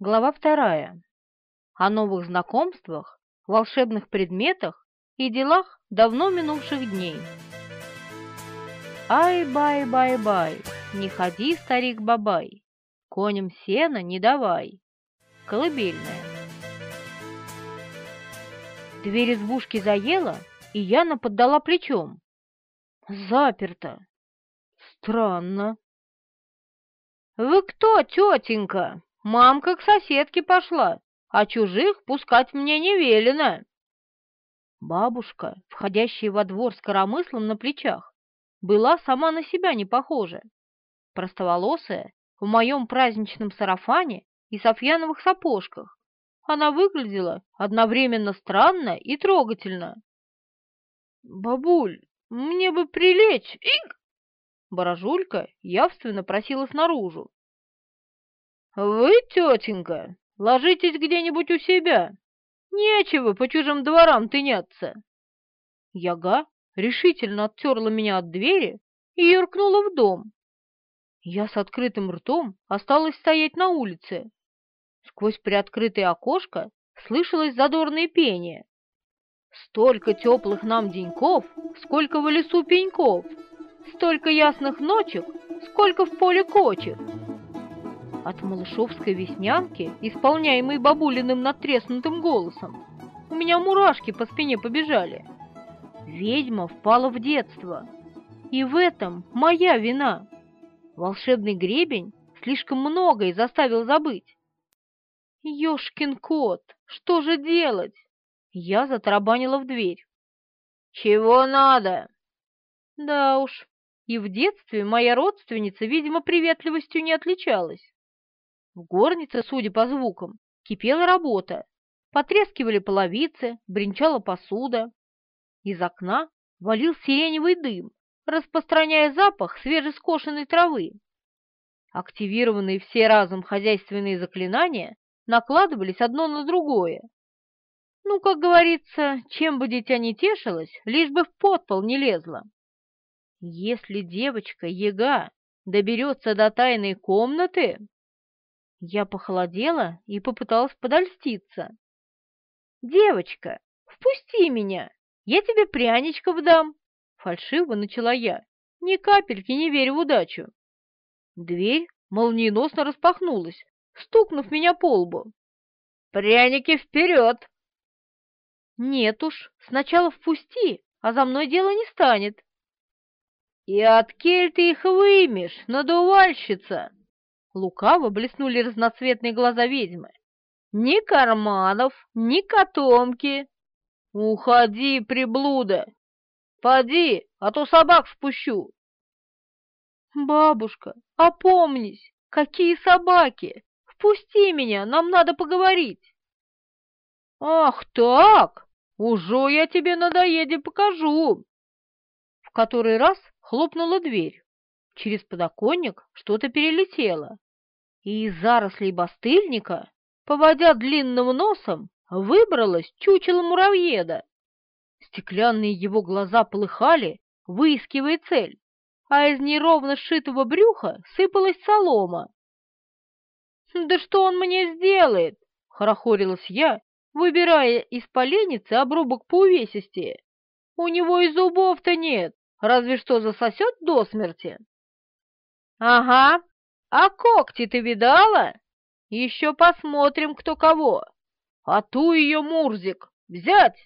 Глава вторая. О новых знакомствах, волшебных предметах и делах давно минувших дней. Ай-бай-бай-бай, не ходи, старик-бабай, коням сена не давай. Колыбельная. Дверь избушки заела, и Яна поддала плечом. Заперто. Странно. «Вы кто, тетенька?» Мамка к соседке пошла, а чужих пускать мне не велено. Бабушка, входящая во двор с коромыслом на плечах, была сама на себя не похожа. Простоволосая, в моем праздничном сарафане и софьяновых сапожках, она выглядела одновременно странно и трогательно. «Бабуль, мне бы прилечь, ик!» Борожулька явственно просилась наружу, «Вы, тетенька, ложитесь где-нибудь у себя. Нечего по чужим дворам тыняться». Яга решительно оттерла меня от двери и юркнула в дом. Я с открытым ртом осталась стоять на улице. Сквозь приоткрытое окошко слышалось задорное пение. Столько теплых нам деньков, сколько в лесу пеньков, столько ясных ночек, сколько в поле кочек. От малышовской веснянки, исполняемой бабулиным надтреснутым голосом, у меня мурашки по спине побежали. Ведьма впала в детство. И в этом моя вина. Волшебный гребень слишком многое заставил забыть. Ёшкин кот, что же делать? Я затарабанила в дверь. «Чего надо?» Да уж, и в детстве моя родственница, видимо, приветливостью не отличалась. В горнице, судя по звукам, кипела работа. Потрескивали половицы, бренчала посуда. Из окна валил сиреневый дым, распространяя запах свежескошенной травы. Активированные все разом хозяйственные заклинания накладывались одно на другое. Ну, как говорится, чем бы дитя не тешилось, лишь бы в подпол не лезла. Если девочка Ега доберется до тайной комнаты, я похолодела и попыталась подольститься. «Девочка, впусти меня, я тебе пряничков дам!» Фальшиво начала я, ни капельки не веря в удачу. Дверь молниеносно распахнулась, стукнув меня по лбу. «Пряники вперед!» «Нет уж, сначала впусти, а за мной дело не станет». «И от кель ты их вымешь, надувальщица!» Лукаво блеснули разноцветные глаза ведьмы. «Ни карманов, ни котомки! Уходи, приблуда! Поди, а то собак спущу!» «Бабушка, опомнись! Какие собаки! Впусти меня, нам надо поговорить!» «Ах так! Уже я тебе надоеде покажу!» В который раз хлопнула дверь. Через подоконник что-то перелетело и из зарослей бастыльника, поводя длинным носом, выбралась чучело муравьеда. Стеклянные его глаза полыхали, выискивая цель, а из неровно сшитого брюха сыпалась солома. «Да что он мне сделает?» — хорохорилась я, выбирая из поленницы обрубок по увесистее. «У него и зубов-то нет, разве что засосет до смерти». «Ага, а когти ты видала? Еще посмотрим, кто кого. А ту ее Мурзик взять!»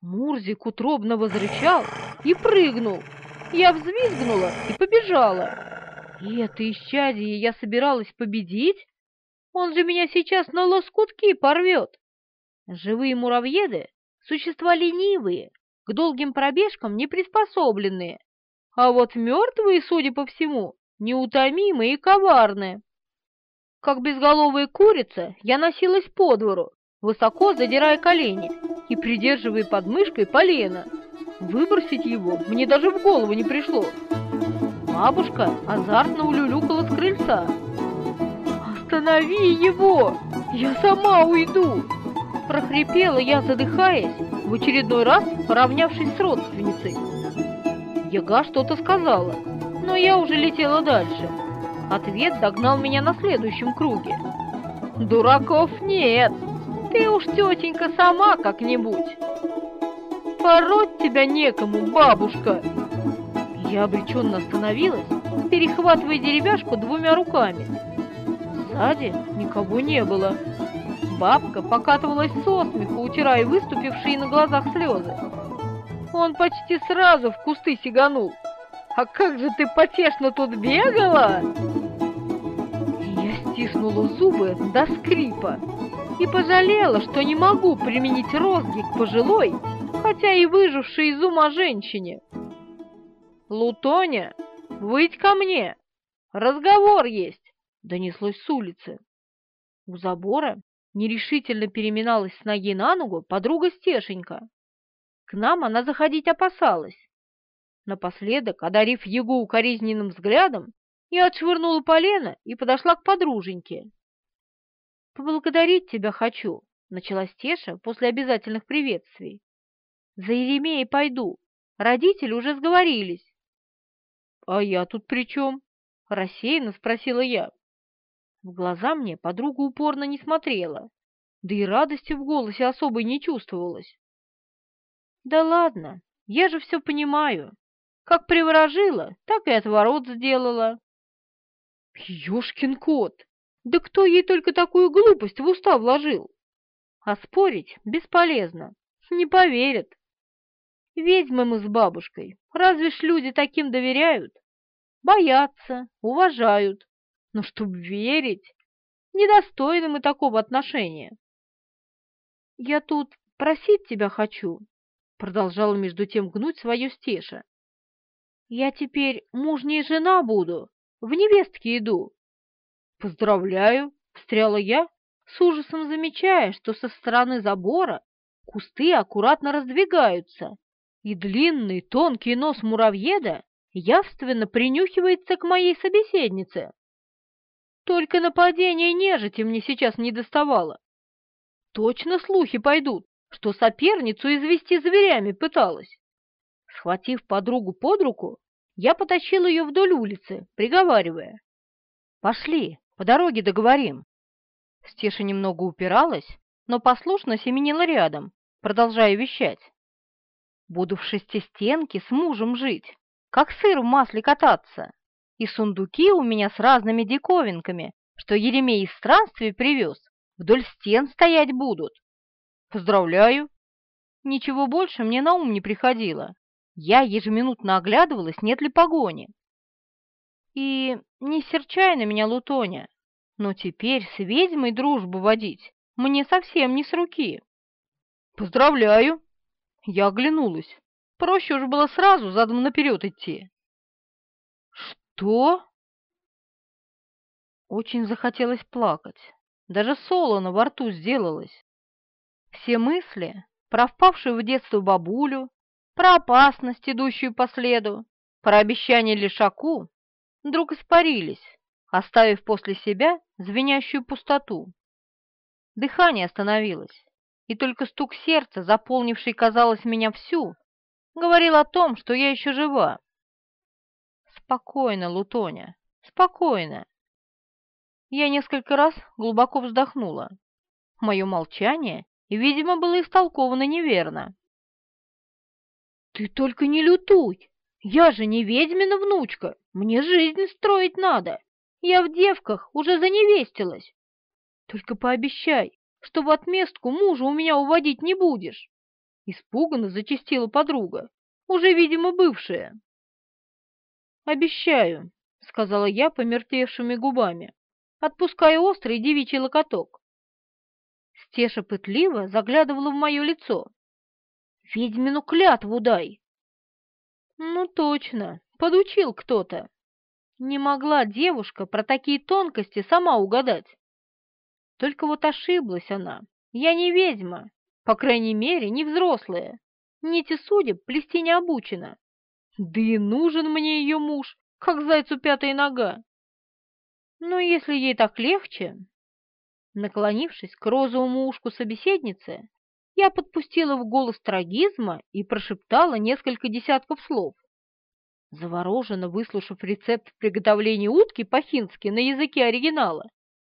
Мурзик утробно возрычал и прыгнул. Я взвизгнула и побежала. И это исчадие я собиралась победить? Он же меня сейчас на лоскутки порвет. Живые муравьеды — существа ленивые, к долгим пробежкам не приспособленные. А вот мертвые, судя по всему, неутомимые и коварные. Как безголовая курица, я носилась по двору, высоко задирая колени и придерживая под мышкой полено. Выбросить его мне даже в голову не пришло. Бабушка азартно улюлюкала с крыльца. «Останови его! Я сама уйду!» Прохрипела я, задыхаясь, в очередной раз поравнявшись с родственницей. Яга что-то сказала, но я уже летела дальше. Ответ догнал меня на следующем круге. Дураков нет. Ты уж, тетенька, сама как-нибудь. Пороть тебя некому, бабушка. Я обреченно остановилась, перехватывая деревяшку двумя руками. Сзади никого не было. Бабка покатывалась со смеху, утирая выступившие на глазах слезы. Он почти сразу в кусты сиганул. «А как же ты потешно тут бегала!» Я стиснула зубы до скрипа и пожалела, что не могу применить розги к пожилой, хотя и выжившей из ума женщине. «Лутоня, выйдь ко мне! Разговор есть!» — донеслось с улицы. У забора нерешительно переминалась с ноги на ногу подруга Стешенька. К нам она заходить опасалась. Напоследок, одарив Егу укоризненным взглядом, я отшвырнула полено и подошла к подруженьке. «Поблагодарить тебя хочу», — начала Стеша после обязательных приветствий. «За Еремеей пойду. Родители уже сговорились». «А я тут при чем?» — рассеянно спросила я. В глаза мне подруга упорно не смотрела, да и радости в голосе особой не чувствовалось. «Да ладно, я же все понимаю. Как приворожила, так и отворот сделала». «Ёшкин кот! Да кто ей только такую глупость в уста вложил?» А спорить бесполезно, не поверят. Ведьмы мы с бабушкой, разве ж люди таким доверяют? Боятся, уважают, но чтоб верить, недостойны мы такого отношения. Я тут просить тебя хочу, продолжала между тем гнуть свое стеша. Я теперь мужней жена буду, в невестке иду. Поздравляю, встряла я, с ужасом замечая, что со стороны забора кусты аккуратно раздвигаются, и длинный тонкий нос муравьеда явственно принюхивается к моей собеседнице. Только нападение нежити мне сейчас не доставало. Точно слухи пойдут, что соперницу извести зверями пыталась. Схватив подругу под руку, я потащил ее вдоль улицы, приговаривая. «Пошли, по дороге договорим». Стеша немного упиралась, но послушно семенила рядом, продолжая вещать. «Буду в шестистенке с мужем жить, как сыр в масле кататься и сундуки у меня с разными диковинками, что Еремей из странствий привез, вдоль стен стоять будут. Поздравляю. Ничего больше мне на ум не приходило. Я ежеминутно оглядывалась, нет ли погони. И не серчай на меня, Лутоня, но теперь с ведьмой дружбу водить мне совсем не с руки. Поздравляю. Я оглянулась. Проще уж было сразу задом наперед идти. «Что?» Очень захотелось плакать. Даже солоно во рту сделалось. Все мысли про впавшую в детство бабулю, про опасность, идущую по следу, про обещание лишаку, вдруг испарились, оставив после себя звенящую пустоту. Дыхание остановилось, и только стук сердца, заполнивший, казалось, меня всю, говорил о том, что я еще жива. Спокойно, Лутоня, спокойно. Я несколько раз глубоко вздохнула. Мое молчание, видимо, было истолковано неверно. «Ты только не лютуй! Я же не ведьмина внучка, мне жизнь строить надо. Я в девках уже заневестилась. Только пообещай, что в отместку мужа у меня уводить не будешь!» Испуганно зачастила подруга, уже, видимо, бывшая. «Обещаю», — сказала я помертвевшими губами, отпуская острый девичий локоток. Стеша пытливо заглядывала в мое лицо. «Ведьмину клятву дай!» «Ну точно, подучил кто-то. Не могла девушка про такие тонкости сама угадать. Только вот ошиблась она. Я не ведьма, по крайней мере, не взрослая. Нити судеб плести не обучена. Да и нужен мне ее муж, как зайцу пятая нога. Но если ей так легче... Наклонившись к розовому ушку собеседницы, я подпустила в голос трагизма и прошептала несколько десятков слов. Завороженно выслушав рецепт приготовления утки по-хински на языке оригинала,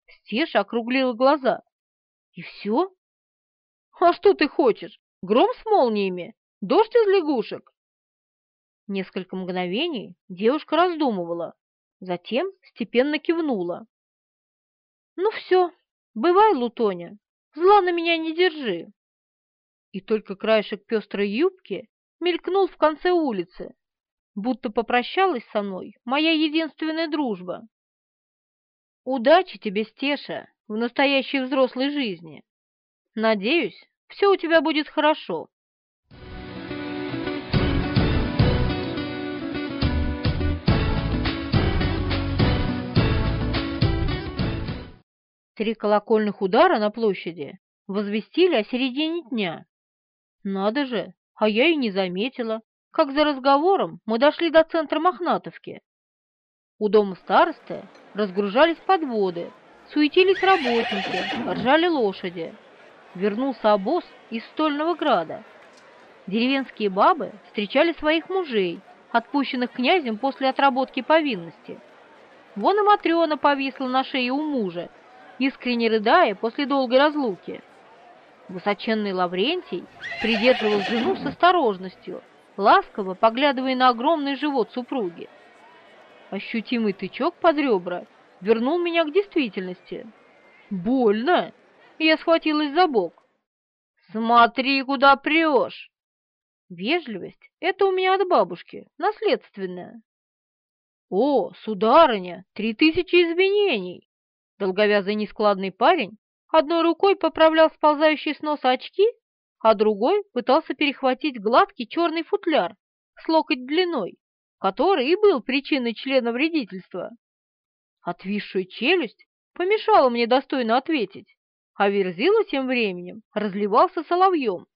Стеша округлила глаза. И все? А что ты хочешь? Гром с молниями? Дождь из лягушек? Несколько мгновений девушка раздумывала, затем степенно кивнула. «Ну все, бывай, Лутоня, зла на меня не держи». И только краешек пестрой юбки мелькнул в конце улицы, будто попрощалась со мной моя единственная дружба. Удачи тебе, Стеша, в настоящей взрослой жизни. Надеюсь, все у тебя будет хорошо. Три колокольных удара на площади возвестили о середине дня. Надо же, а я и не заметила, как за разговором мы дошли до центра Мохнатовки. У дома старосты разгружались подводы, суетились работники, ржали лошади. Вернулся обоз из Стольного Града. Деревенские бабы встречали своих мужей, отпущенных князем после отработки повинности. Вон и Матрена повисла на шее у мужа, искренне рыдая после долгой разлуки. Высоченный Лаврентий придерживал жену с осторожностью, ласково поглядывая на огромный живот супруги. Ощутимый тычок под ребра вернул меня к действительности. «Больно!» Я схватилась за бок. «Смотри, куда прешь!» Вежливость — это у меня от бабушки, наследственная. «О, сударыня, три тысячи извинений!» Долговязый нескладный парень одной рукой поправлял сползающие с носа очки, а другой пытался перехватить гладкий черный футляр с локоть длиной, который и был причиной члена вредительства. Отвисшая челюсть помешала мне достойно ответить, а Верзила тем временем разливался соловьем.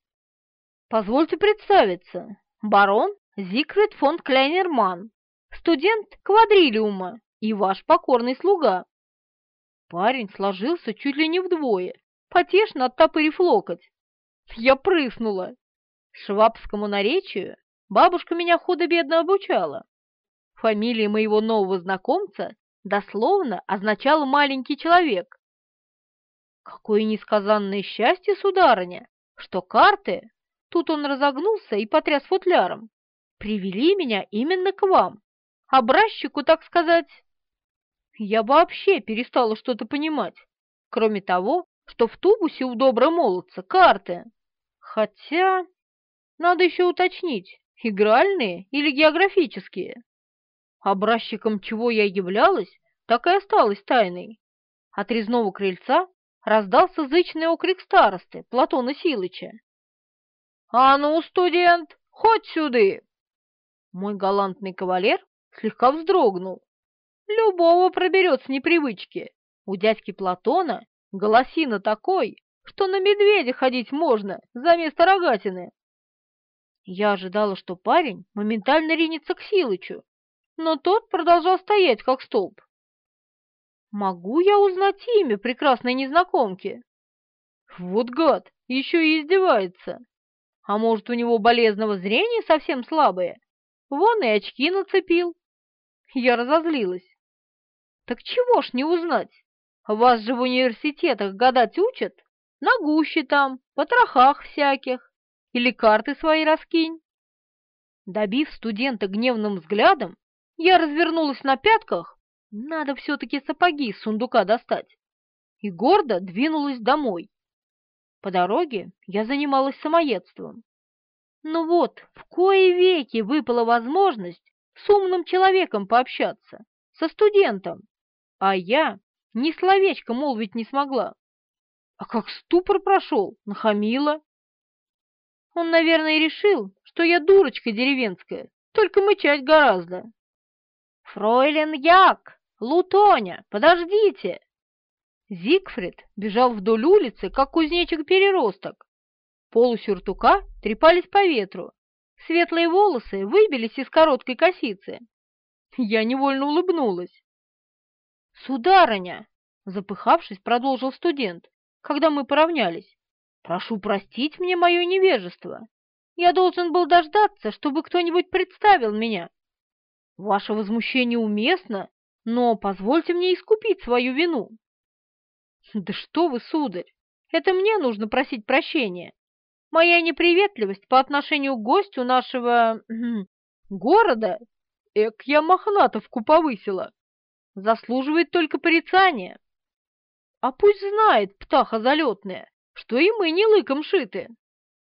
«Позвольте представиться, барон Зигфрид фон Кляйнерман, студент квадрилиума и ваш покорный слуга». Парень сложился чуть ли не вдвое, потешно оттопырив локоть. Я прыснула. Швабскому наречию бабушка меня худо-бедно обучала. Фамилия моего нового знакомца дословно означала «маленький человек». Какое несказанное счастье, сударыня, что карты, тут он разогнулся и потряс футляром, привели меня именно к вам, образчику, так сказать. Я вообще перестала что-то понимать, кроме того, что в тубусе у доброго молодца карты. Хотя, надо еще уточнить, игральные или географические. Образчиком чего я являлась, так и осталась тайной. От резного крыльца раздался зычный окрик старосты Платона Силыча. «А ну, студент, хоть сюды!» Мой галантный кавалер слегка вздрогнул. Любого проберет с непривычки. У дядьки Платона голосина такой, что на медведя ходить можно за место рогатины. Я ожидала, что парень моментально ринется к Силычу, но тот продолжал стоять, как столб. «Могу я узнать имя прекрасной незнакомки?» «Вот гад, еще и издевается. А может, у него болезного зрения совсем слабое? Вон и очки нацепил». Я разозлилась. «Так чего ж не узнать? Вас же в университетах гадать учат? На гуще там, потрохах всяких или карты свои раскинь. Добив студента гневным взглядом, я развернулась на пятках, надо все-таки сапоги с сундука достать, и гордо двинулась домой. По дороге я занималась самоедством. Ну вот, в кои веки выпала возможность с умным человеком пообщаться, со студентом, а я ни словечко молвить не смогла. А как ступор прошел, нахамила. Он, наверное, решил, что я дурочка деревенская, только мычать гораздо. «Фройлен Як! Лутоня, подождите!» Зигфрид бежал вдоль улицы, как кузнечик-переросток. Полу сюртука трепались по ветру. Светлые волосы выбились из короткой косицы. Я невольно улыбнулась. «Сударыня!» — запыхавшись, продолжил студент, когда мы поравнялись. Прошу простить мне мое невежество. Я должен был дождаться, чтобы кто-нибудь представил меня. Ваше возмущение уместно, но позвольте мне искупить свою вину. Да что вы, сударь, это мне нужно просить прощения. Моя неприветливость по отношению к гостю нашего... города, эк, я Мохнатовку повысила, заслуживает только порицания. А пусть знает, птаха залетная, что и мы не лыком шиты.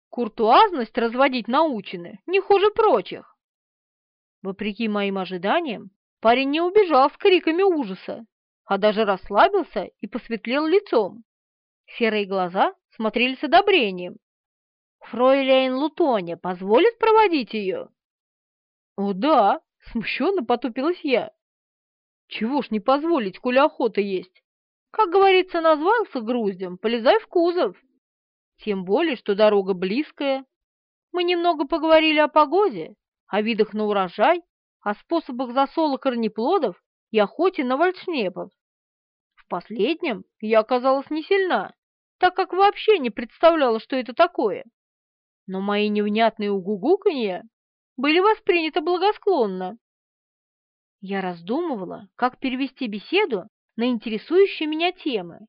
Куртуазность разводить научены, не хуже прочих. Вопреки моим ожиданиям, парень не убежал с криками ужаса, а даже расслабился и посветлел лицом. Серые глаза смотрели с одобрением. «Фройляйн Лутоня позволит проводить ее?» «О, да!» — смущенно потупилась я. «Чего ж не позволить, коли охота есть? Как говорится, назвался груздем, полезай в кузов. Тем более, что дорога близкая. Мы немного поговорили о погоде, о видах на урожай, о способах засола корнеплодов и охоте на вальшнепов. В последнем я оказалась не сильна, так как вообще не представляла, что это такое. Но мои невнятные угугуканья были восприняты благосклонно. Я раздумывала, как перевести беседу на интересующие меня темы.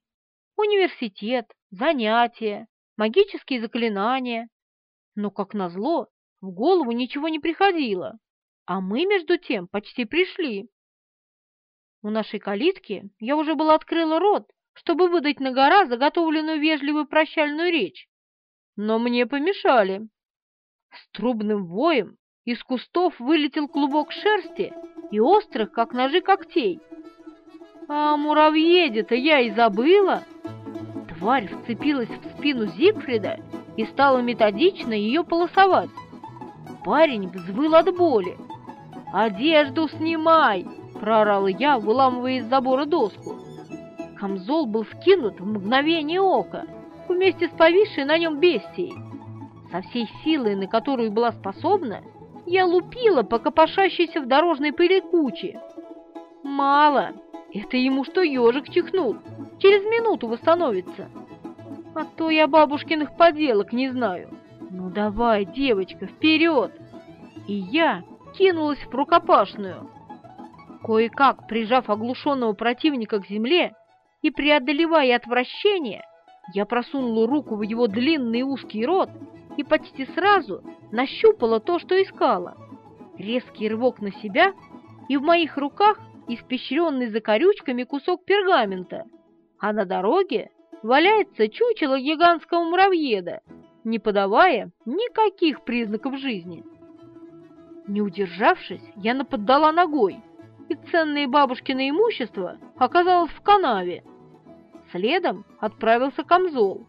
Университет, занятия, магические заклинания. Но, как назло, в голову ничего не приходило, а мы, между тем, почти пришли. У нашей калитки я уже была открыла рот, чтобы выдать на гора заготовленную вежливую прощальную речь, но мне помешали. С трубным воем из кустов вылетел клубок шерсти и острых, как ножи, когтей. А муравьеде-то я и забыла. Тварь вцепилась в спину Зигфрида и стала методично ее полосовать. Парень взвыл от боли. «Одежду снимай!» — проорала я, выламывая из забора доску. Камзол был скинут в мгновение ока, вместе с повисшей на нем бестией. Со всей силой, на которую была способна, я лупила по копошащейся в дорожной пыли куче. Мало, это ему что ежик чихнул, через минуту восстановится. А то я бабушкиных поделок не знаю. Ну давай, девочка, вперед! И я кинулась в рукопашную. Кое-как, прижав оглушенного противника к земле и преодолевая отвращение, я просунула руку в его длинный узкий рот и почти сразу нащупала то, что искала. Резкий рывок на себя, и в моих руках испещренный закорючками кусок пергамента, а на дороге валяется чучело гигантского муравьеда, не подавая никаких признаков жизни. Не удержавшись, я наподдала ногой, и ценное бабушкино имущество оказалось в канаве. Следом отправился камзол.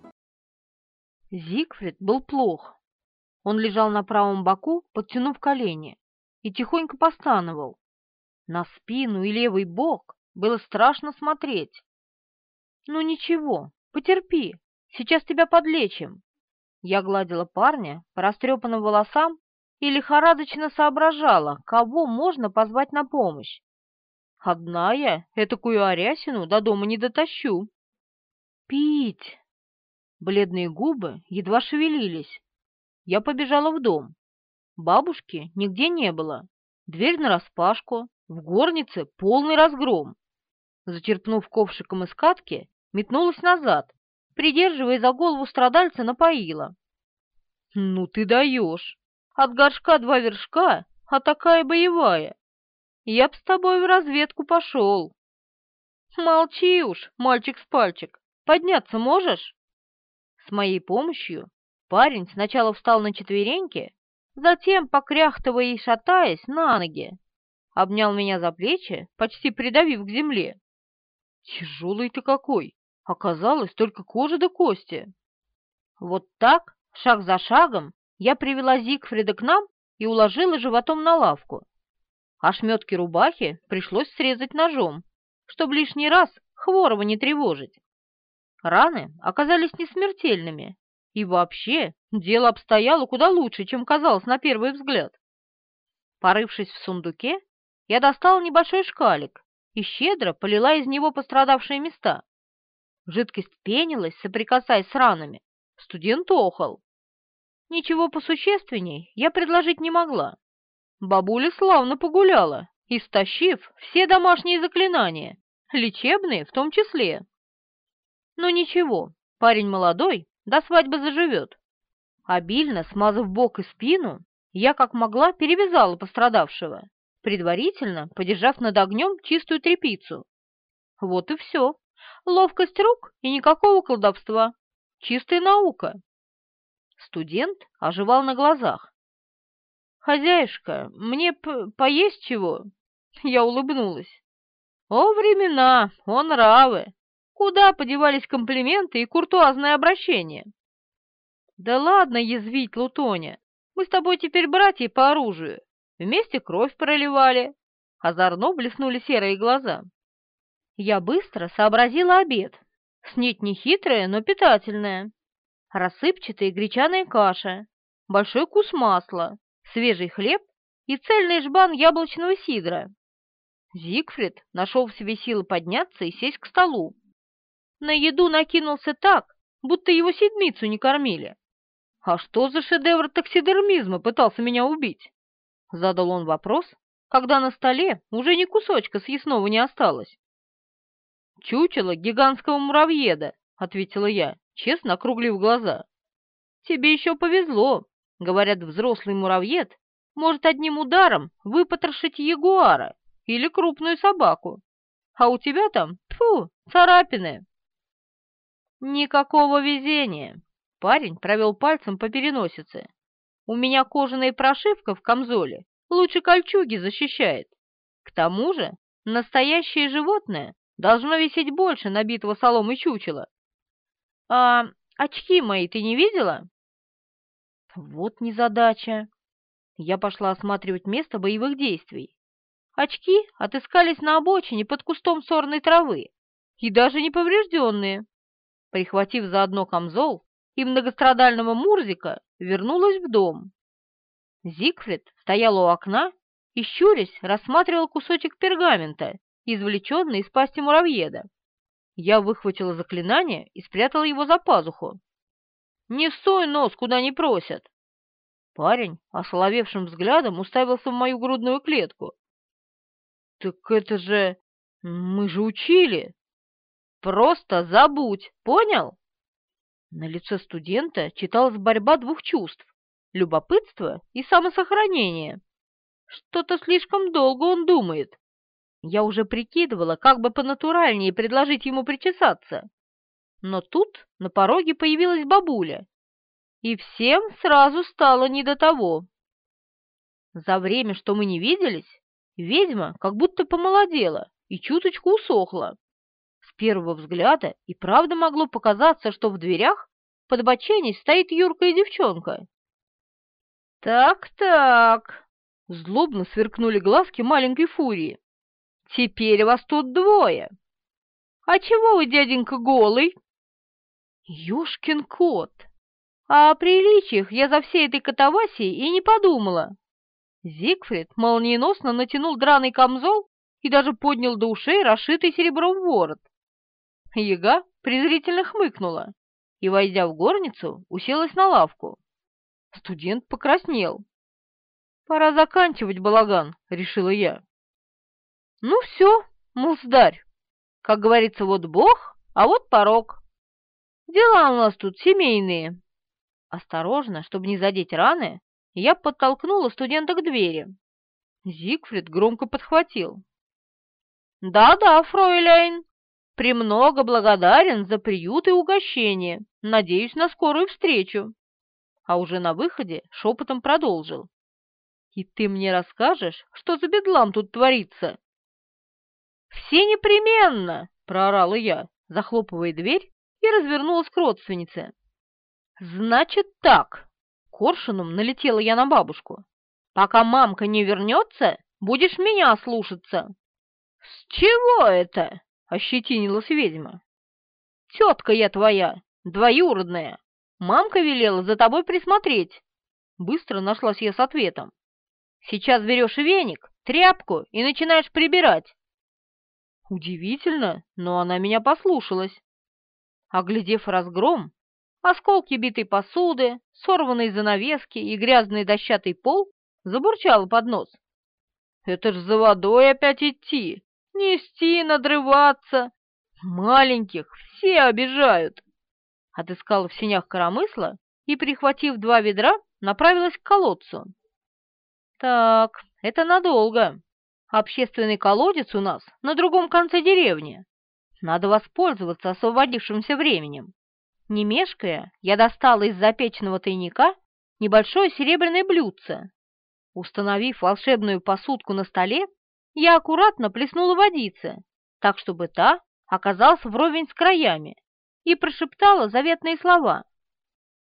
Зигфрид был плох. Он лежал на правом боку, подтянув колени, и тихонько постановал, на спину и левый бок было страшно смотреть. «Ну ничего, потерпи, сейчас тебя подлечим». Я гладила парня по растрепанным волосам и лихорадочно соображала, кого можно позвать на помощь. Одна я этакую арясину до дома не дотащу. «Пить!» Бледные губы едва шевелились. Я побежала в дом. Бабушки нигде не было. Дверь нараспашку, в горнице полный разгром. Зачерпнув ковшиком из катки, метнулась назад, придерживая за голову страдальца, напоила. «Ну ты даешь! От горшка два вершка, а такая боевая! Я б с тобой в разведку пошел!» «Молчи уж, мальчик с пальчик, подняться можешь?» С моей помощью парень сначала встал на четвереньки, затем, покряхтывая и шатаясь, на ноги, обнял меня за плечи, почти придавив к земле. Тяжелый ты какой! Оказалось, только кожа да кости. Вот так, шаг за шагом, я привела Зигфрида к нам и уложила животом на лавку. Ошметки рубахи пришлось срезать ножом, чтобы лишний раз Хворова не тревожить. Раны оказались несмертельными, и вообще дело обстояло куда лучше, чем казалось на первый взгляд. Порывшись в сундуке, я достала небольшой шкалик и щедро полила из него пострадавшие места. Жидкость пенилась, соприкасаясь с ранами. Студент охал. Ничего посущественней я предложить не могла. Бабуля славно погуляла, истощив все домашние заклинания, лечебные в том числе. Но ничего, парень молодой, до свадьбы заживет. Обильно смазав бок и спину, я как могла перевязала пострадавшего, предварительно подержав над огнем чистую тряпицу. Вот и все. Ловкость рук и никакого колдовства. Чистая наука. Студент оживал на глазах. «Хозяюшка, мне поесть чего?» Я улыбнулась. «О, времена, о, нравы! Куда подевались комплименты и куртуазное обращение?» «Да ладно язвить, Лутоня, мы с тобой теперь братья по оружию, вместе кровь проливали». Озорно блеснули серые глаза. Я быстро сообразила обед. Снеть не хитрая, но питательная. Рассыпчатая гречаная каша, большой кус масла, свежий хлеб и цельный жбан яблочного сидра. Зигфрид нашел в себе силы подняться и сесть к столу. На еду накинулся так, будто его седмицу не кормили. «А что за шедевр таксидермизма пытался меня убить?» Задал он вопрос, когда на столе уже ни кусочка съестного не осталось. «Чучело гигантского муравьеда», — ответила я, честно округлив глаза. «Тебе еще повезло. Говорят, взрослый муравьед может одним ударом выпотрошить ягуара или крупную собаку. А у тебя там, фу, царапины». «Никакого везения», — парень провел пальцем по переносице. «У меня кожаная прошивка в камзоле лучше кольчуги защищает. К тому же настоящее животное должно висеть больше набитого соломой чучела. А очки мои ты не видела? Вот незадача. Я пошла осматривать место боевых действий. Очки отыскались на обочине под кустом сорной травы и даже не поврежденные. Прихватив заодно камзол и многострадального Мурзика, вернулась в дом. Зигфрид стоял у окна и, щурясь, рассматривал кусочек пергамента, извлеченный из пасти муравьеда. Я выхватила заклинание и спрятала его за пазуху. «Не суй нос, куда не просят!» Парень, ословевшим взглядом, уставился в мою грудную клетку. «Так это же... мы же учили!» «Просто забудь, понял?» На лице студента читалась борьба двух чувств — любопытство и самосохранение. Что-то слишком долго он думает. Я уже прикидывала, как бы понатуральнее предложить ему причесаться. Но тут на пороге появилась бабуля, и всем сразу стало не до того. За время, что мы не виделись, ведьма как будто помолодела и чуточку усохла. Первого взгляда и правда могло показаться, что в дверях под боченей стоит юркая девчонка. «Так-так», — злобно сверкнули глазки маленькой фурии. Теперь вас тут двое. А чего вы, дяденька, голый? Ёшкин кот! А о приличиях я за всей этой катавасией и не подумала. Зигфрид молниеносно натянул драный камзол и даже поднял до ушей расшитый серебром ворот. Яга презрительно хмыкнула и, войдя в горницу, уселась на лавку. Студент покраснел. «Пора заканчивать балаган», — решила я. Ну все, муздарь. Как говорится, вот бог, а вот порог. Дела у нас тут семейные. Осторожно, чтобы не задеть раны, я подтолкнула студента к двери. Зигфрид громко подхватил. «Да-да, фройляйн, премного благодарен за приют и угощение. Надеюсь на скорую встречу». А уже на выходе шепотом продолжил. «И ты мне расскажешь, что за бедлам тут творится?» «Все непременно!» — проорала я, захлопывая дверь и развернулась к родственнице. «Значит так!» — коршуном налетела я на бабушку. «Пока мамка не вернется, будешь меня слушаться!» «С чего это?» — ощетинилась ведьма. «Тетка я твоя, двоюродная. Мамка велела за тобой присмотреть». Быстро нашлась я с ответом. «Сейчас берешь веник, тряпку и начинаешь прибирать. Удивительно, но она меня послушалась. Оглядев разгром, осколки битой посуды, сорванные занавески и грязный дощатый пол, забурчала под нос. «Это ж за водой опять идти, нести, надрываться. Маленьких все обижают. Отыскала в синях коромысла и, прихватив два ведра, направилась к колодцу. Так, это надолго. Общественный колодец у нас на другом конце деревни. Надо воспользоваться освободившимся временем. Не мешкая, я достала из запеченного тайника небольшое серебряное блюдце. Установив волшебную посудку на столе, я аккуратно плеснула водицы, так чтобы та оказалась вровень с краями, и прошептала заветные слова.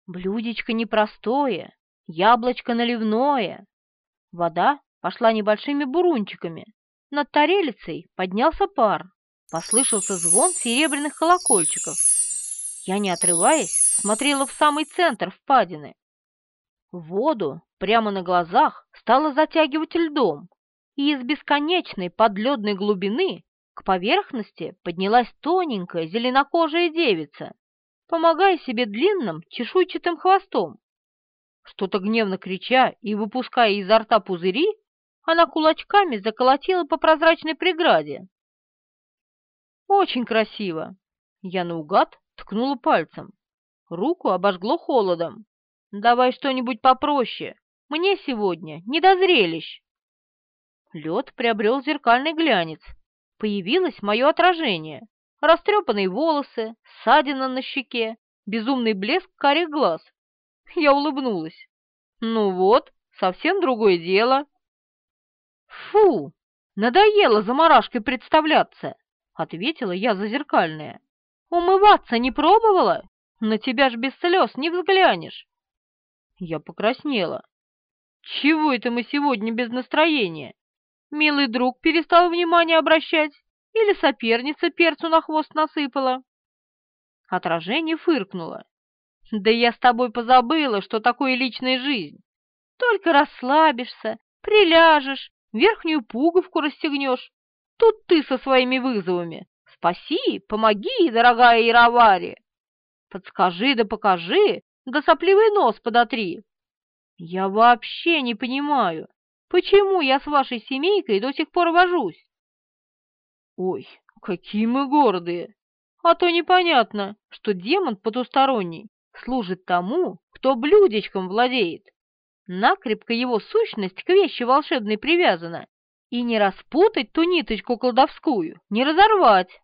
«Блюдечко непростое, яблочко наливное». Вода пошла небольшими бурунчиками. Над тарелицей поднялся пар. Послышался звон серебряных колокольчиков. Я, не отрываясь, смотрела в самый центр впадины. Воду прямо на глазах стало затягивать льдом, и из бесконечной подледной глубины к поверхности поднялась тоненькая зеленокожая девица, помогая себе длинным чешуйчатым хвостом. Что-то гневно крича и выпуская изо рта пузыри, она кулачками заколотила по прозрачной преграде. «Очень красиво!» Я наугад ткнула пальцем. Руку обожгло холодом. «Давай что-нибудь попроще. Мне сегодня не до зрелищ». Лед приобрел зеркальный глянец. Появилось мое отражение. Растрепанные волосы, ссадина на щеке, безумный блеск карих глаз. Я улыбнулась. «Ну вот, совсем другое дело». «Фу! Надоело заморашкой представляться!» — ответила я зазеркальная. «Умываться не пробовала? На тебя ж без слез не взглянешь!» Я покраснела. «Чего это мы сегодня без настроения? Милый друг перестал внимание обращать или соперница перцу на хвост насыпала?» Отражение фыркнуло. «Да я с тобой позабыла, что такое личная жизнь. Только расслабишься, приляжешь, верхнюю пуговку расстегнешь, Тут ты со своими вызовами. Спаси, помоги, дорогая Яровари. Подскажи да покажи, да сопливый нос подотри. Я вообще не понимаю, почему я с вашей семейкой до сих пор вожусь. Ой, какие мы гордые! А то непонятно, что демон потусторонний служит тому, кто блюдечком владеет. Накрепко его сущность к вещи волшебной привязана, и не распутать ту ниточку колдовскую, не разорвать.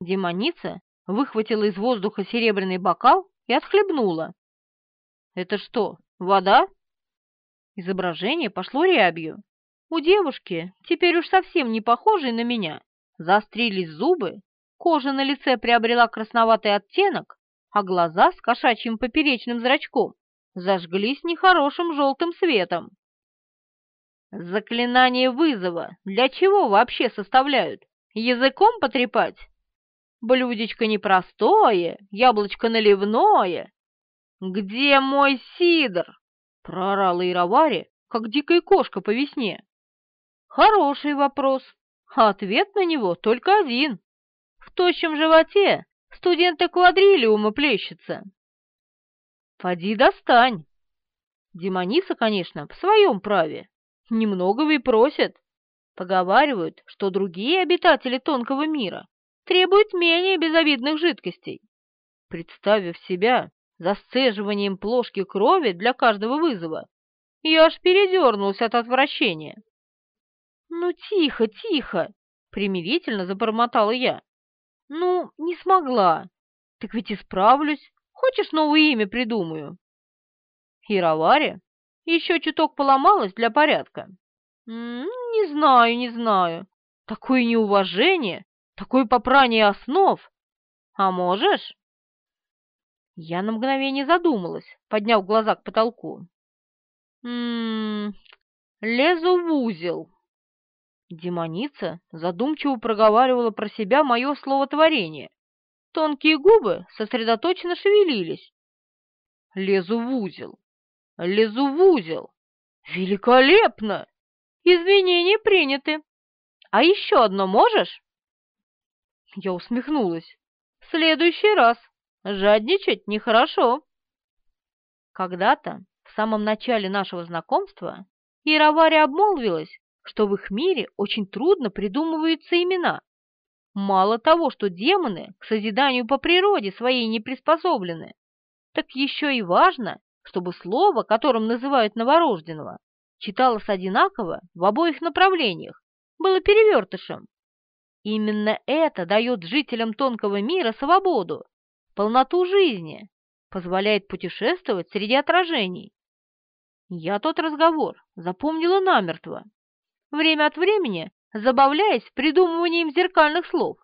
Демоница выхватила из воздуха серебряный бокал и отхлебнула. «Это что, вода?» Изображение пошло рябью. У девушки, теперь уж совсем не похожей на меня, заострились зубы, кожа на лице приобрела красноватый оттенок, а глаза с кошачьим поперечным зрачком зажглись нехорошим желтым светом. Заклинание вызова для чего вообще составляют? Языком потрепать? Блюдечко непростое, яблочко наливное. Где мой сидр? Проорала Иравари, как дикая кошка по весне. Хороший вопрос, а ответ на него только один. В тощем животе студенты квадрилиума плещется. Поди достань. Демониса, конечно, в своем праве, Немногого и просят. Поговаривают, что другие обитатели тонкого мира требуют менее безобидных жидкостей. Представив себя за сцеживанием плошки крови для каждого вызова, я аж передернулся от отвращения. «Ну, тихо, тихо!» — примирительно забормотала я. «Ну, не смогла. Так ведь исправлюсь. Хочешь, новое имя придумаю?» Хировари еще чуток поломалась для порядка. Не знаю, не знаю. Такое неуважение, такое попрание основ. А можешь? Я на мгновение задумалась, подняв глаза к потолку. М -м, лезу в узел. Демоница задумчиво проговаривала про себя мое словотворение. Тонкие губы сосредоточенно шевелились. Лезу в узел. Лезу в узел. Великолепно! Извинения приняты. А еще одно можешь? Я усмехнулась. В следующий раз. Жадничать нехорошо. Когда-то, в самом начале нашего знакомства, Яроваря обмолвилась, что в их мире очень трудно придумываются имена. Мало того, что демоны к созиданию по природе своей не приспособлены, так еще и важно, чтобы слово, которым называют новорожденного, читалось одинаково в обоих направлениях, было перевертышем. Именно это дает жителям тонкого мира свободу, полноту жизни, позволяет путешествовать среди отражений. Я тот разговор запомнила намертво, время от времени забавляясь придумыванием зеркальных слов.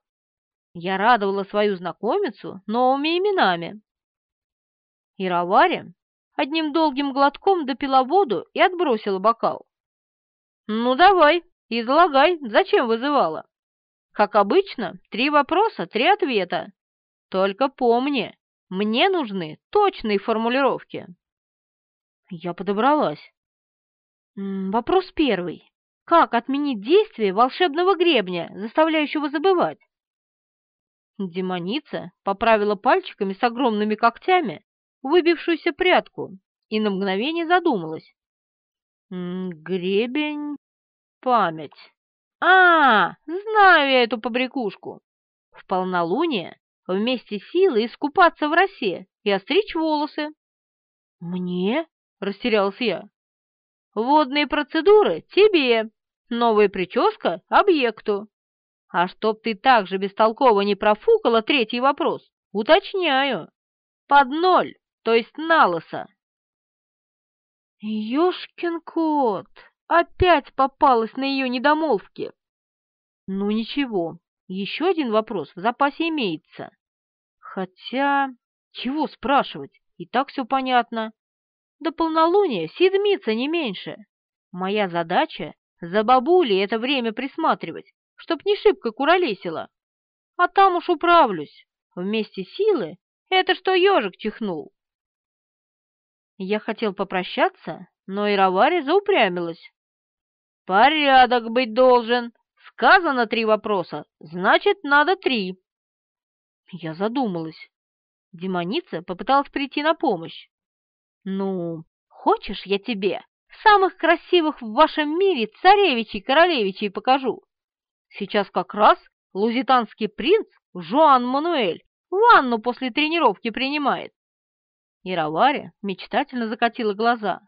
Я радовала свою знакомицу новыми именами. Иравари одним долгим глотком допила воду и отбросила бокал. «Ну давай, излагай, зачем вызывала?» «Как обычно, три вопроса, три ответа. Только помни, мне нужны точные формулировки». Я подобралась. Вопрос первый. Как отменить действие волшебного гребня, заставляющего забывать? Демоница поправила пальчиками с огромными когтями выбившуюся прядку и на мгновение задумалась. Гребень, память. А, знаю я эту побрякушку. В полнолуние вместе силы искупаться в росе и остричь волосы. Мне? Растерялся я. Водные процедуры тебе, новая прическа объекту. А чтоб ты так же бестолково не профукала третий вопрос, уточняю. Под ноль, то есть налоса. Ёшкин кот, опять попалась на ее недомолвки. Ну ничего, еще один вопрос в запасе имеется. Хотя, чего спрашивать, и так все понятно. До полнолуния седмица не меньше. Моя задача за бабулей это время присматривать, чтоб не шибко куролесила. А там уж управлюсь. Вместе силы это что ежик чихнул. Я хотел попрощаться, но Иравари заупрямилась. «Порядок быть должен. Сказано три вопроса, значит, надо три». Я задумалась. Демоница попыталась прийти на помощь. «Ну, хочешь, я тебе самых красивых в вашем мире царевичей-королевичей покажу? Сейчас как раз лузитанский принц Жуан Мануэль ванну после тренировки принимает». Яроваря мечтательно закатила глаза.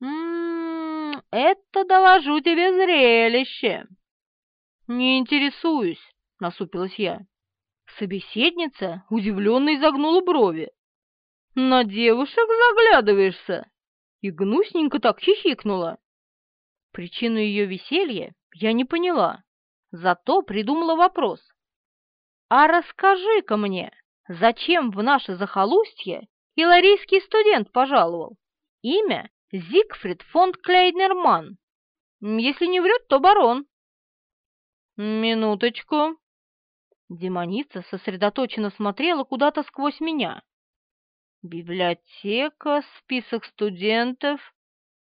«М-м, это, доложу тебе, зрелище!» «Не интересуюсь», — насупилась я. Собеседница удивленно изогнула брови. На девушек заглядываешься!» И гнусненько так хихикнула. Причину ее веселья я не поняла, зато придумала вопрос. «А расскажи-ка мне, зачем в наше захолустье иларийский студент пожаловал? Имя Зигфрид фон Клейнерман. Если не врет, то барон». «Минуточку». Демоница сосредоточенно смотрела куда-то сквозь меня. Библиотека, список студентов.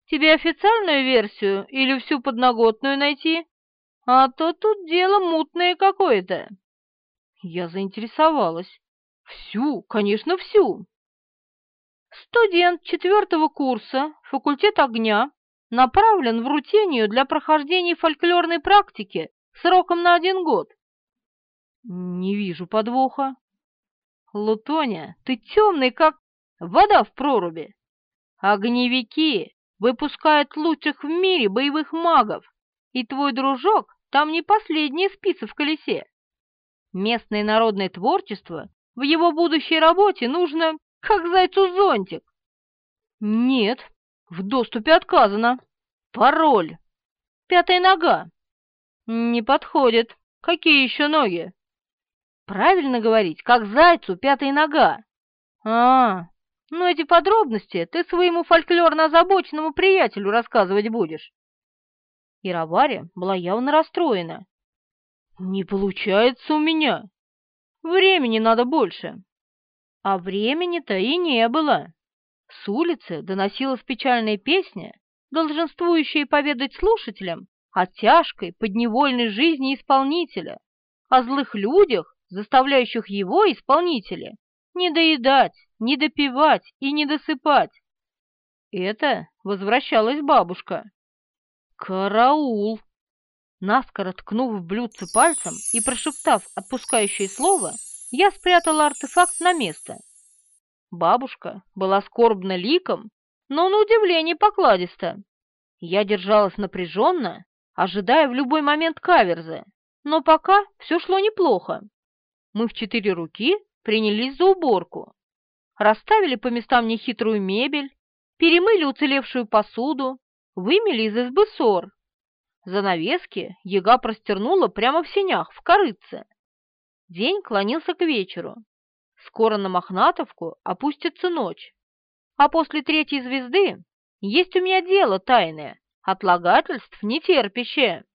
Тебе официальную версию или всю подноготную найти? А то тут дело мутное какое-то. Я заинтересовалась. Всю, конечно, всю. Студент четвертого курса, факультет огня, направлен в Рутению для прохождения фольклорной практики сроком на один год. Не вижу подвоха. Лутоня, ты темный, как... Вода в проруби. Огневики выпускают лучших в мире боевых магов, и твой дружок там не последняя спица в колесе. Местное народное творчество в его будущей работе нужно, как зайцу зонтик. Нет, в доступе отказано. Пароль. Пятая нога. Не подходит. Какие еще ноги? Правильно говорить, как зайцу пятая нога. А, но эти подробности ты своему фольклорно озабоченному приятелю рассказывать будешь. Иравари была явно расстроена. Не получается у меня. Времени надо больше. А времени-то и не было. С улицы доносилась печальная песня, долженствующая поведать слушателям о тяжкой подневольной жизни исполнителя, о злых людях, заставляющих его, исполнителя, не доедать, не допивать и не досыпать. Это возвращалась бабушка. Караул! Наскоро ткнув в блюдце пальцем и прошептав отпускающее слово, я спрятала артефакт на место. Бабушка была скорбно ликом, но на удивление покладисто. Я держалась напряженно, ожидая в любой момент каверзы, но пока все шло неплохо. Мы в четыре руки принялись за уборку. Расставили по местам нехитрую мебель, перемыли уцелевшую посуду, вымели из избы ссор. Занавески яга простернула прямо в сенях, в корыце. День клонился к вечеру. Скоро на Мохнатовку опустится ночь. А после третьей звезды есть у меня дело тайное, отлагательств нетерпящее.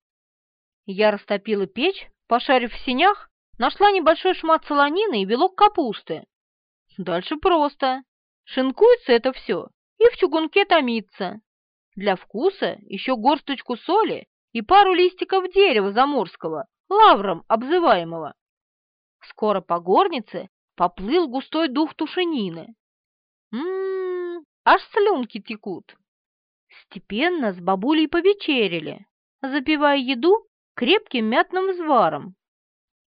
Я растопила печь, пошарив в сенях, нашла небольшой шмат солонины и белок капусты. Дальше просто. Шинкуется это все и в чугунке томится. Для вкуса еще горсточку соли и пару листиков дерева заморского, лавром обзываемого. Скоро по горнице поплыл густой дух тушенины. Ммм, аж слюнки текут. Степенно с бабулей повечерили, запивая еду крепким мятным взваром.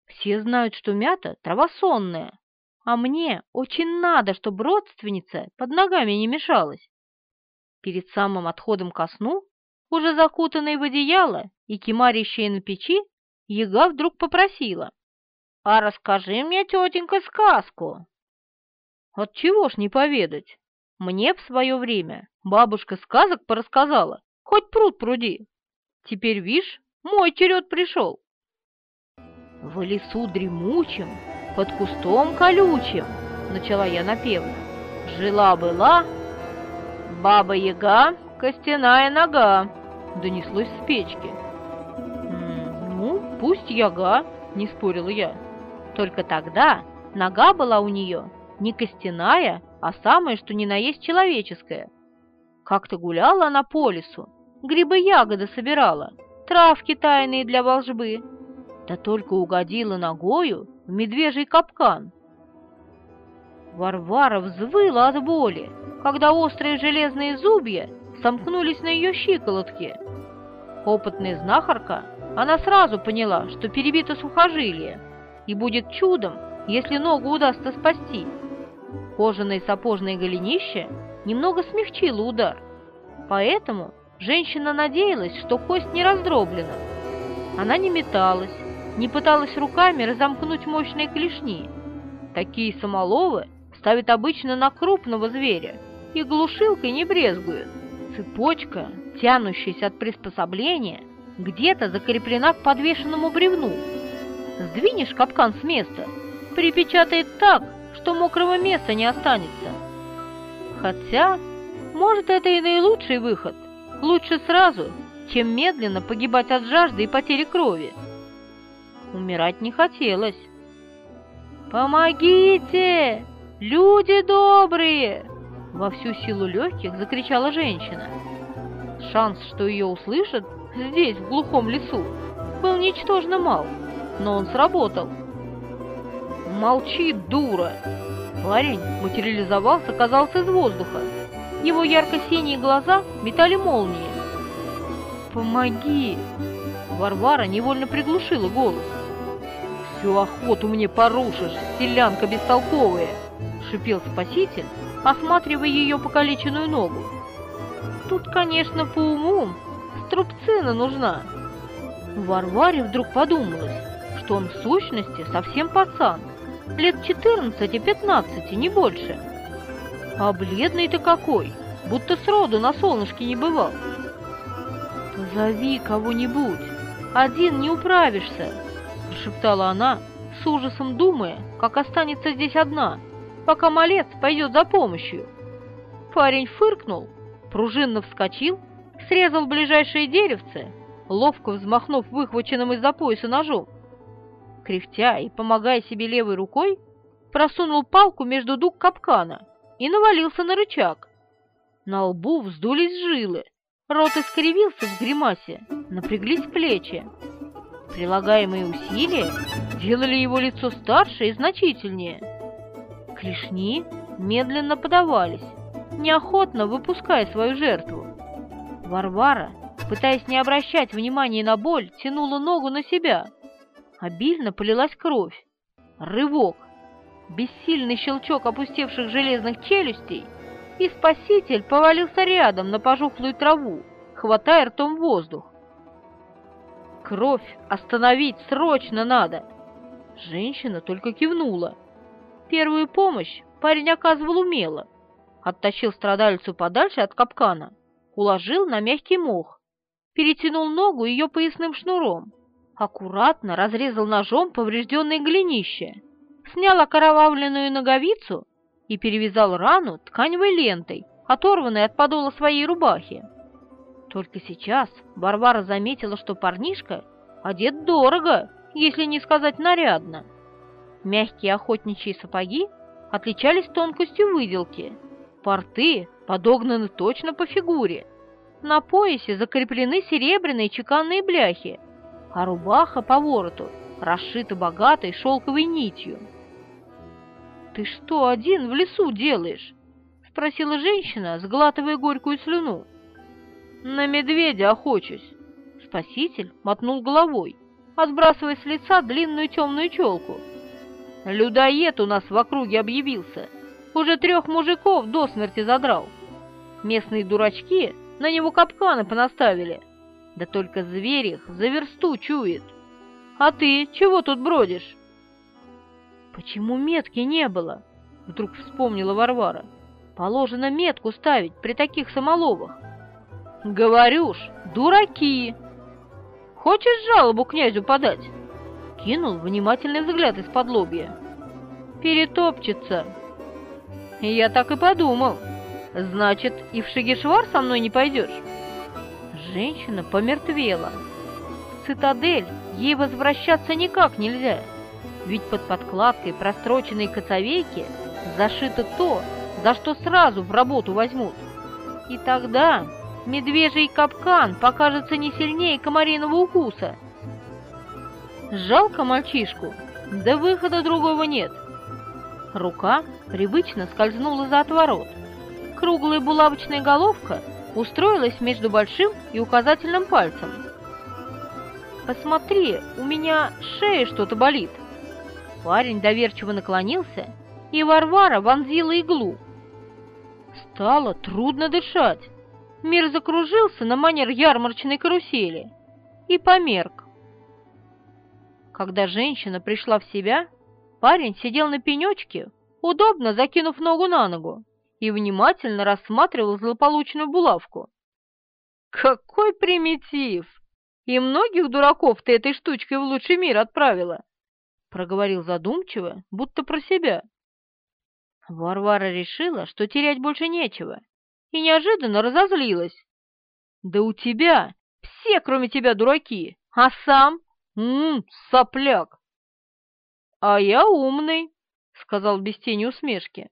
Все знают, что мята – трава сонная, а мне очень надо, чтобы родственница под ногами не мешалась. Перед самым отходом ко сну, уже закутанной в одеяло и кемарящая на печи, яга вдруг попросила. «А расскажи мне, тетенька, сказку!» От чего ж не поведать? Мне в свое время бабушка сказок порассказала, хоть пруд пруди. Теперь, вишь, мой черед пришел. В лесу дремучем, под кустом колючим, начала я напевно. Жила-была баба-яга, костяная нога, донеслось с печки. «Ну, пусть яга», — не спорила я. Только тогда нога была у нее не костяная, а самое, что ни на есть человеческое. Как-то гуляла она по лесу, грибы-ягоды собирала, травки тайные для волжбы, да только угодила ногою в медвежий капкан. Варвара взвыла от боли, когда острые железные зубья сомкнулись на ее щиколотке. Опытная знахарка, она сразу поняла, что перебито сухожилие, и будет чудом, если ногу удастся спасти. Кожаное сапожное голенище немного смягчило удар, поэтому женщина надеялась, что кость не раздроблена. Она не металась, не пыталась руками разомкнуть мощные клешни. Такие самоловы ставят обычно на крупного зверя и глушилкой не брезгуют. Цепочка, тянущаяся от приспособления, где-то закреплена к подвешенному бревну. Сдвинешь капкан с места, припечатает так, что мокрого места не останется. Хотя, может, это и наилучший выход. Лучше сразу, чем медленно погибать от жажды и потери крови. Умирать не хотелось. «Помогите! Люди добрые!» Во всю силу легких закричала женщина. Шанс, что ее услышат здесь, в глухом лесу, был ничтожно мал, но он сработал. «Молчи, дура!» Парень материализовался, казался из воздуха. Его ярко-синие глаза метали молнии. «Помоги!» Варвара невольно приглушила голос. «Всю охоту мне порушишь, селянка бестолковая!» — шипел спаситель, осматривая ее покалеченную ногу. «Тут, конечно, по уму струбцина нужна». Варваре вдруг подумалось, что он в сущности совсем пацан, лет 14-15, не больше. А бледный-то какой, будто сроду на солнышке не бывал. «Позови кого-нибудь, один не управишься», прошептала она, с ужасом думая, как останется здесь одна, пока малец пойдет за помощью. Парень фыркнул, пружинно вскочил, срезал ближайшее деревце, ловко взмахнув выхваченным из-за пояса ножом. Кряхтя и помогая себе левой рукой, просунул палку между дуг капкана и навалился на рычаг. На лбу вздулись жилы, рот искривился в гримасе, напряглись плечи. Прилагаемые усилия делали его лицо старше и значительнее. Клешни медленно подавались, неохотно выпуская свою жертву. Варвара пытаясь не обращать внимания на боль, тянула ногу на себя. Обильно полилась кровь. Рывок. Бессильный щелчок опустевших железных челюстей, и спаситель повалился рядом на пожухлую траву, хватая ртом воздух. «Кровь остановить срочно надо!» Женщина только кивнула. Первую помощь парень оказывал умело. Оттащил страдальцу подальше от капкана, уложил на мягкий мох, перетянул ногу ее поясным шнуром, аккуратно разрезал ножом поврежденное голенище, снял окровавленную ноговицу и перевязал рану тканевой лентой, оторванной от подола своей рубахи. Только сейчас Варвара заметила, что парнишка одет дорого, если не сказать нарядно. Мягкие охотничьи сапоги отличались тонкостью выделки, порты подогнаны точно по фигуре, на поясе закреплены серебряные чеканные бляхи, а рубаха по вороту расшита богатой шелковой нитью. «Ты что один в лесу делаешь?» — спросила женщина, сглатывая горькую слюну. «На медведя охочусь!» Спаситель мотнул головой, отбрасывая с лица длинную темную челку. «Людоед у нас в округе объявился. Уже трех мужиков до смерти задрал. Местные дурачки на него капканы понаставили. Да только зверь их за версту чует. А ты чего тут бродишь?» «Почему метки не было?» — вдруг вспомнила Варвара. «Положено метку ставить при таких самоловах». «Говорю ж, дураки!» «Хочешь жалобу князю подать?» Кинул внимательный взгляд из-под лобья. «Перетопчется!» «Я так и подумал. Значит, и в Шагишвар со мной не пойдешь?» Женщина помертвела. Цитадель ей возвращаться никак нельзя, ведь под подкладкой простроченной коцовейки зашито то, за что сразу в работу возьмут. И тогда медвежий капкан покажется не сильнее комариного укуса. Жалко мальчишку, да выхода другого нет. Рука привычно скользнула за отворот. Круглая булавочная головка устроилась между большим и указательным пальцем. «Посмотри, у меня шея что-то болит». Парень доверчиво наклонился, и Варвара вонзила иглу. Стало трудно дышать. Мир закружился на манер ярмарочной карусели и померк. Когда женщина пришла в себя, парень сидел на пенечке, удобно закинув ногу на ногу, и внимательно рассматривал злополучную булавку. «Какой примитив! И многих дураков ты этой штучкой в лучший мир отправила!» проговорил задумчиво, будто про себя. Варвара решила, что терять больше нечего, и неожиданно разозлилась. «Да у тебя все, кроме тебя, дураки, а сам? Ммм, сопляк!» «А я умный», — сказал без тени усмешки.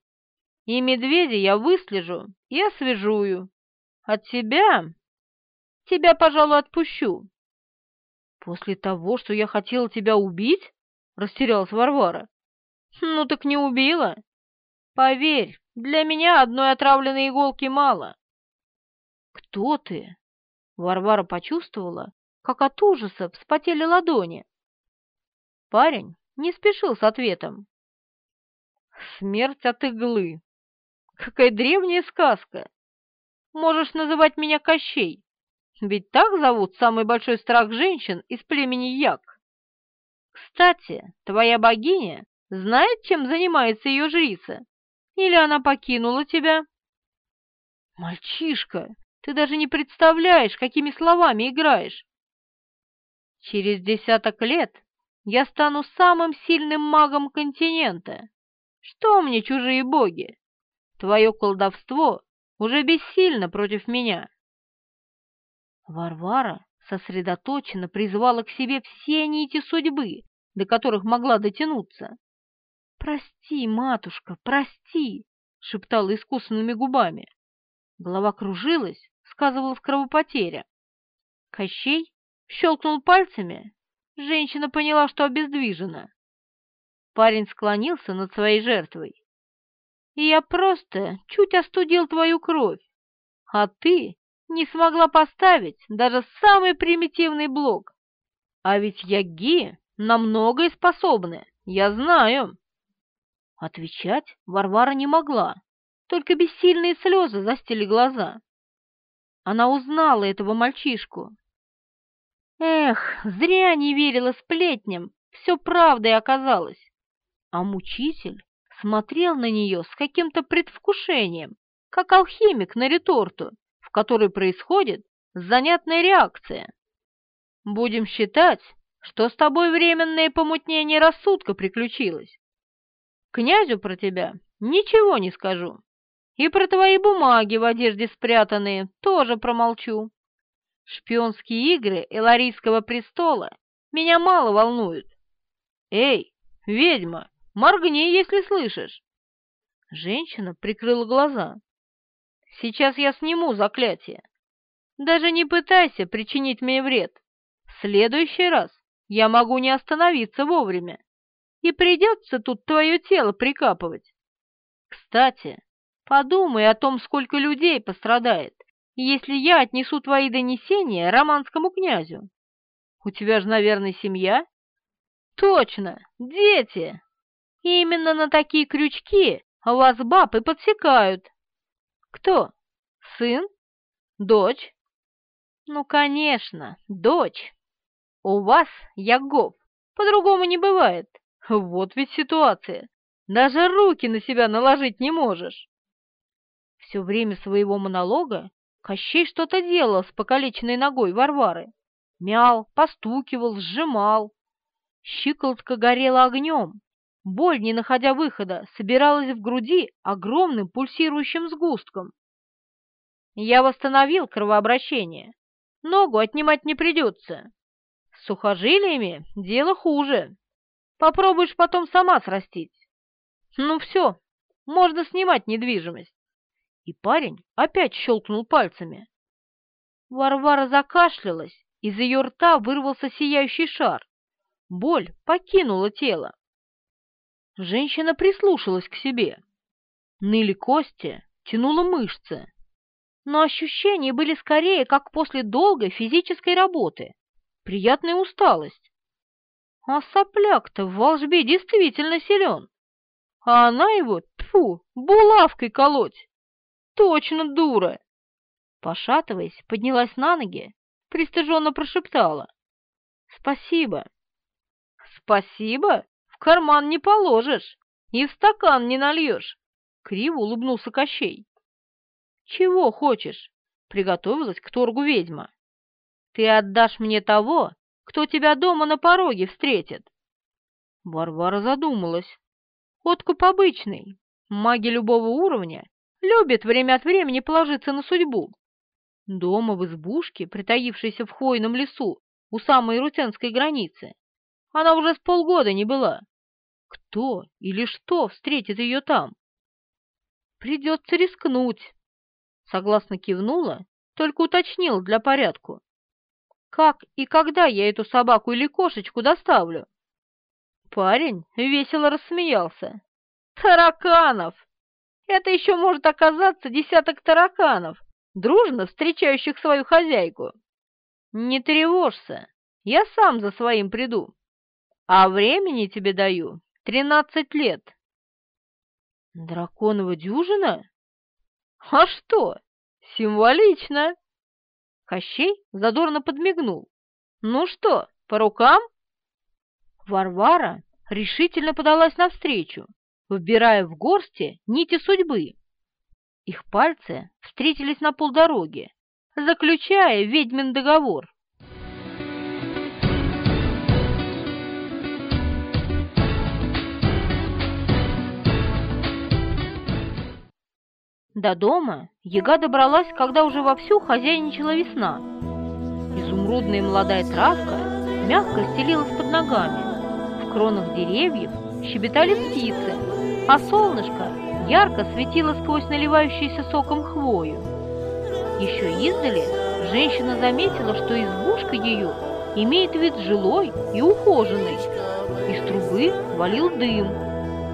«И медведя я выслежу и освежую. От тебя... Тебя, пожалуй, отпущу». «После того, что я хотела тебя убить?» — растерялась Варвара. «Ну так не убила. Поверь, для меня одной отравленной иголки мало. Кто ты? Варвара почувствовала, как от ужаса вспотели ладони. Парень не спешил с ответом. Смерть от иглы. Какая древняя сказка. Можешь называть меня Кощей, ведь так зовут самый большой страх женщин из племени Як. Кстати, твоя богиня знает, чем занимается ее жрица? Или она покинула тебя?» «Мальчишка, ты даже не представляешь, какими словами играешь!» «Через десяток лет я стану самым сильным магом континента. Что мне чужие боги? Твое колдовство уже бессильно против меня». Варвара сосредоточенно призвала к себе все нити судьбы, до которых могла дотянуться. «Прости, матушка, прости!» — шептала искусанными губами. Голова кружилась, сказывалась кровопотеря. Кощей щелкнул пальцами. Женщина поняла, что обездвижена. Парень склонился над своей жертвой. «Я просто чуть остудил твою кровь, а ты не смогла поставить даже самый примитивный блок. А ведь яги на многое способны, я знаю. Отвечать Варвара не могла, только бессильные слезы застили глаза. Она узнала этого мальчишку. Эх, зря не верила сплетням, все правдой оказалось. А мучитель смотрел на нее с каким-то предвкушением, как алхимик на реторту, в которой происходит занятная реакция. Будем считать, что с тобой временное помутнение рассудка приключилось. Князю про тебя ничего не скажу. И про твои бумаги в одежде спрятанные тоже промолчу. Шпионские игры Эларийского престола меня мало волнуют. Эй, ведьма, моргни, если слышишь. Женщина прикрыла глаза. Сейчас я сниму заклятие. Даже не пытайся причинить мне вред. В следующий раз я могу не остановиться вовремя, и придется тут твое тело прикапывать. Кстати, подумай о том, сколько людей пострадает, если я отнесу твои донесения романскому князю. У тебя же, наверное, семья? Точно, дети. Именно на такие крючки вас баб и подсекают. Кто? Сын? Дочь? Ну, конечно, дочь. У вас, Ягов, по-другому не бывает. Вот ведь ситуация. Даже руки на себя наложить не можешь. Все время своего монолога Кощей что-то делал с покалеченной ногой Варвары. Мял, постукивал, сжимал. Щиколотка горела огнем. Боль, не находя выхода, собиралась в груди огромным пульсирующим сгустком. Я восстановил кровообращение. Ногу отнимать не придется. С сухожилиями дело хуже. Попробуешь потом сама срастить. Ну все, можно снимать недвижимость. И парень опять щелкнул пальцами. Варвара закашлялась, из ее рта вырвался сияющий шар. Боль покинула тело. Женщина прислушалась к себе. Ныли кости, тянула мышцы. Но ощущения были скорее, как после долгой физической работы приятная усталость. А сопляк-то в волжбе действительно силен. А она его, тфу, булавкой колоть. Точно дура. Пошатываясь, поднялась на ноги, пристыженно прошептала. Спасибо. Спасибо? Карман не положишь и в стакан не нальешь. Криво улыбнулся Кощей. Чего хочешь? Приготовилась к торгу ведьма. Ты отдашь мне того, кто тебя дома на пороге встретит. Варвара задумалась. Откуп обычный. Маги любого уровня любят время от времени положиться на судьбу. Дома в избушке, притаившейся в хвойном лесу у самой рутенской границы, она уже с полгода не была. Кто или что встретит ее там? Придется рискнуть. Согласно кивнула, только уточнил для порядку. Как и когда я эту собаку или кошечку доставлю?» Парень весело рассмеялся. «Тараканов! Это еще может оказаться десяток тараканов, дружно встречающих свою хозяйку. Не тревожься, я сам за своим приду, а времени тебе даю тринадцать лет». «Драконова дюжина? А что, символично!» Кощей задорно подмигнул. «Ну что, по рукам?» Варвара решительно подалась навстречу, вбирая в горсти нити судьбы. Их пальцы встретились на полдороги, заключая ведьмин договор. До дома яга добралась, когда уже вовсю хозяйничала весна. Изумрудная молодая травка мягко стелилась под ногами. В кронах деревьев щебетали птицы, а солнышко ярко светило сквозь наливающуюся соком хвою. Еще издали женщина заметила, что избушка ее имеет вид жилой и ухоженный. Из трубы валил дым,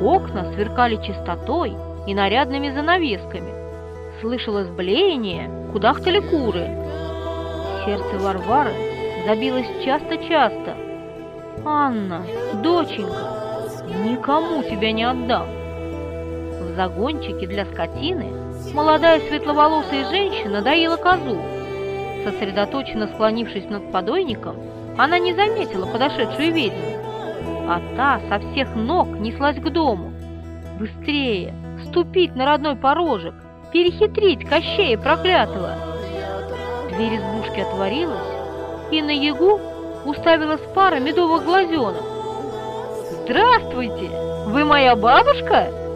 окна сверкали чистотой, и нарядными занавесками. слышалось блеяние, кудахтали куры. Сердце Варвары забилось часто-часто. «Анна, доченька, никому тебя не отдам!» В загончике для скотины молодая светловолосая женщина доила козу. Сосредоточенно склонившись над подойником, она не заметила подошедшую ведьму, а та со всех ног неслась к дому. Быстрее, ступить на родной порожек, перехитрить Кощея проклятого. Дверь избушки отворилась, и на ягу уставилась пара медовых глазенок. «Здравствуйте! Вы моя бабушка?»